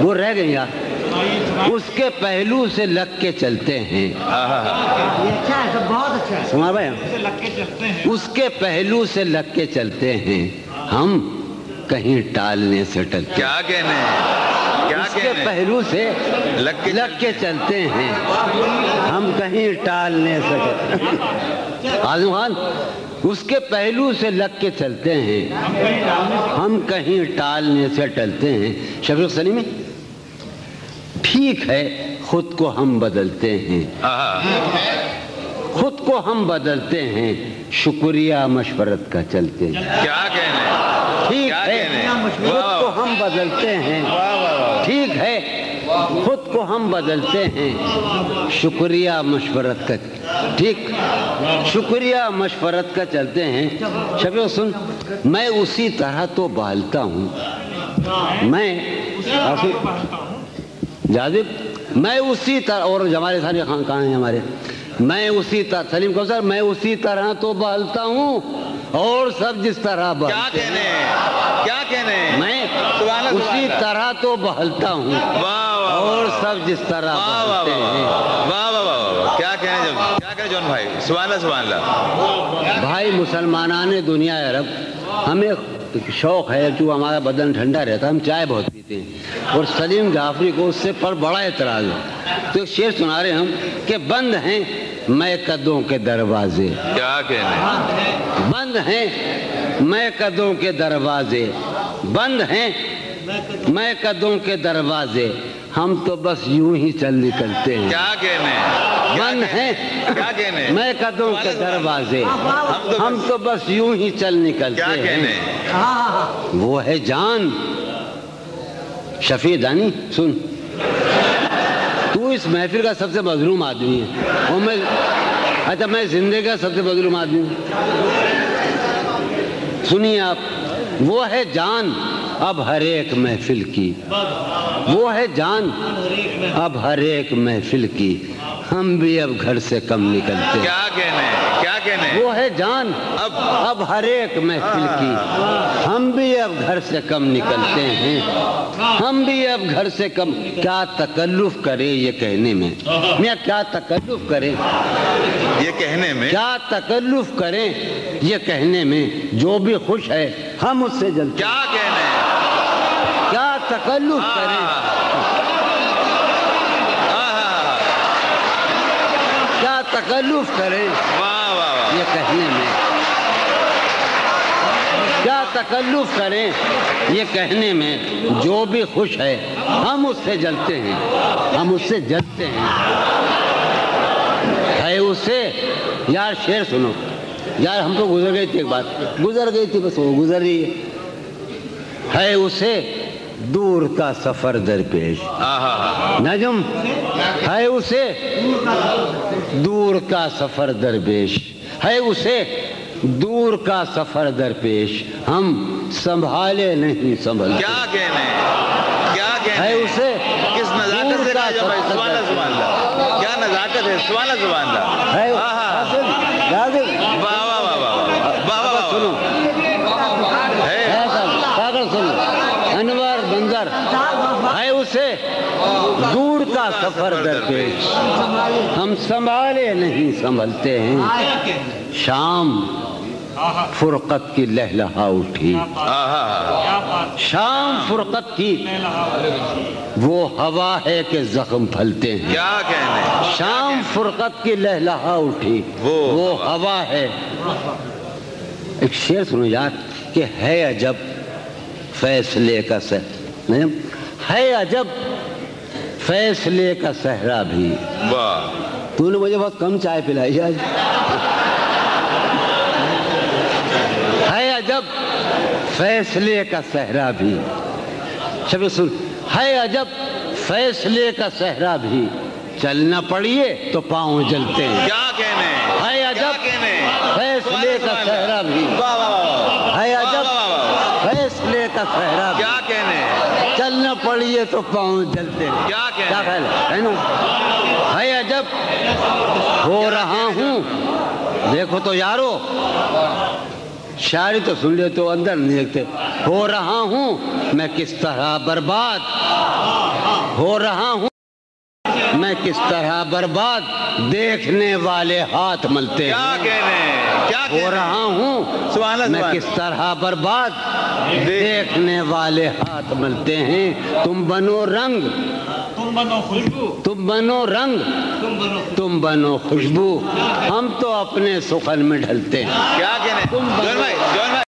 وہ رہ گئی یار۔ اس کے پہلو سے لگ کے چلتے ہیں۔ اچھا اچھا سنا بھائی۔ اس کے پہلو سے لگ کے چلتے ہیں۔ ہم کہیں ٹالنے سے ٹلتے کیا کہنے ہیں؟ اس کے پہلو سے لگ کے لگ کے چلتے ہیں۔ ہم کہیں ٹالنے سے آزم خان اس کے پہلو سے لگ کے چلتے ہیں۔ ہم کہیں ٹالنے سے ٹلتے ہیں۔ شفیق سلیمی؟ ٹھیک ہے خود کو ہم بدلتے ہیں۔ خود کو ہم بدلتے ہیں شکریہ مشورت کا چلتے ہیں۔ کیا کہنے؟ ٹھیک ہے خود کو ہم بدلتے ہیں۔ ٹھیک ہے خود کو ہم بدلتے ہیں۔ شکریہ مشورت کا ٹھیک۔ شکریہ مشورت کا چلتے ہیں۔ شفیع سن میں اسی طرح تو بالتا ہوں۔ میں جاذب میں اسی طرح اور ہمارے سارے خان کہاں ہیں ہمارے۔ میں اسی طرح سلیم کو سر میں اسی طرح تو بالتا ہوں اور سب جس طرح کیا کہنے کیا کہنے میں اسی۔ طرح تو بہلتا ہوں اور سب جس طرح واہ واہ واہ واہ واہ واہ کیا کہنے جو جون بھائی؟ سبحان اللہ سبحان اللہ۔ بھائی مسلمانان دنیا عرب ہمیں شوق ہے جو ہمارا بدن ٹھنڈا رہتا ہے ہم چائے بہت پیتے ہیں۔ اور سلیم جعفری کو اس سے پر بڑا اعتراض ہے۔ تو ایک شعر سنا رہے ہم کہ بند ہیں میں قدوں کے دروازے۔ کیا کہنے بند ہیں میں قدوں کے دروازے۔ بند ہیں میں قدوں کے دروازے۔ ہم تو بس یوں ہی چل نکلتے ہیں۔ کیا کہنے ہیں میں قدوں کے دروازے۔ ہم تو بس یوں ہی چل نکلتے ہیں۔ وہ ہے جان۔ شفیع دانی سن۔ تو اس محفل کا سب سے مظلوم آدمی ہے۔ اور میں اچھا میں زندگی کا سب سے مظلوم آدمی ہوں۔ سنیے آپ وہ ہے جان۔ اب ہر ایک محفل کی۔ وہ ہے جان۔ اب ہر ایک محفل کی ہم بھی اب گھر سے کم نکلتے کیا کہنے کیا کہنے وہ ہے جان۔ اب۔ اب ہر ایک محفل کی ہم بھی اب گھر سے کم نکلتے ہیں۔ ہم بھی اب گھر سے کم۔ کیا تکلف کرے یہ کہنے میں؟ میاں کیا تکلف کرے یہ کہنے میں۔ کیا تکلف کریں یہ کہنے میں؟ جو بھی خوش ہے ہم اس سے جلتے کیا تکلف آہا کیا تکلف واہ یہ کہنے میں۔ کیا تکلف کریں یہ کہنے میں جو بھی خوش ہے ہم اس سے جلتے ہیں۔ ہم اس سے جلتے ہیں۔ ہے اسے یار شعر سنو۔ یار ہم تو گزر گئی تھی ایک بات گزر گئی تھی بس وہ گزر رہی ہے۔ اسے دور کا سفر درپیش۔ نجم ہے اسے دور کا سفر درپیش۔ ہے اسے دور کا سفر درپیش۔ ہم سنبھالے نہیں سنبھل کیا کہنے کیا کہنے ہے اسے کس نزاکت سے کہا سبحان اللہ سبحان اللہ کیا نزاکت ہے؟ اللہ سبحان اللہ ہے حاصل حاصل واہ واہ واہ واہ واہ واہ واہ سنو واہ ہے ہے صاحب پاگل سنو بندر ہے اسے دور کا سفر درپیش۔ ہم سنبھالے نہیں سنبھلتے ہیں۔ شام فرقت کی لہلہا اٹھی۔ شام فرقت کی وہ ہوا ہے کہ زخم پھلتے ہیں۔ کیا کہنے؟ ہیں شام فرقت کی لہلہا اٹھی۔ وہ ہوا ہے۔ ایک شعر سنو یار کہ ہے عجب فیصلے کا نہیں؟ ہے عجب فیصلے کا صحرا بھی تو نے مجھے بہت کم چائے پلائی آج ہے عجب فیصلے کا صحرا بھی شب سن ہے عجب فیصلے کا صحرا بھی چلنا پڑیے تو پاؤں جلتے ہیں کیا کہنے ہے عجب فیصلے کا صحرا بھی ہے عجب فیصلے کا صحرا بھی چلنا پڑیے تو پاؤں جلتے کیا خیال ہے؟ ہے نا؟ ہے عجب۔ ہو رہا ہوں۔ دیکھو تو یارو شاعری تو سن لے تو اندر نہیں دیکھتے۔ ہو رہا ہوں میں کس طرح برباد۔ ہو رہا ہوں۔ میں کس طرح برباد دیکھنے والے ہاتھ ملتے کیا ہیں کہنے ہیں؟ کیا ہو رہا ہوں۔ میں کس طرح برباد دیکھنے والے ہاتھ ملتے ہیں؟ تم بنو رنگ۔ تم بنو خوشبو۔ تم بنو رنگ۔ تم بنو تم بنو خوشبو۔ ہم تو اپنے سخن میں ڈھلتے ہیں۔ کیا کہنے تم بنو-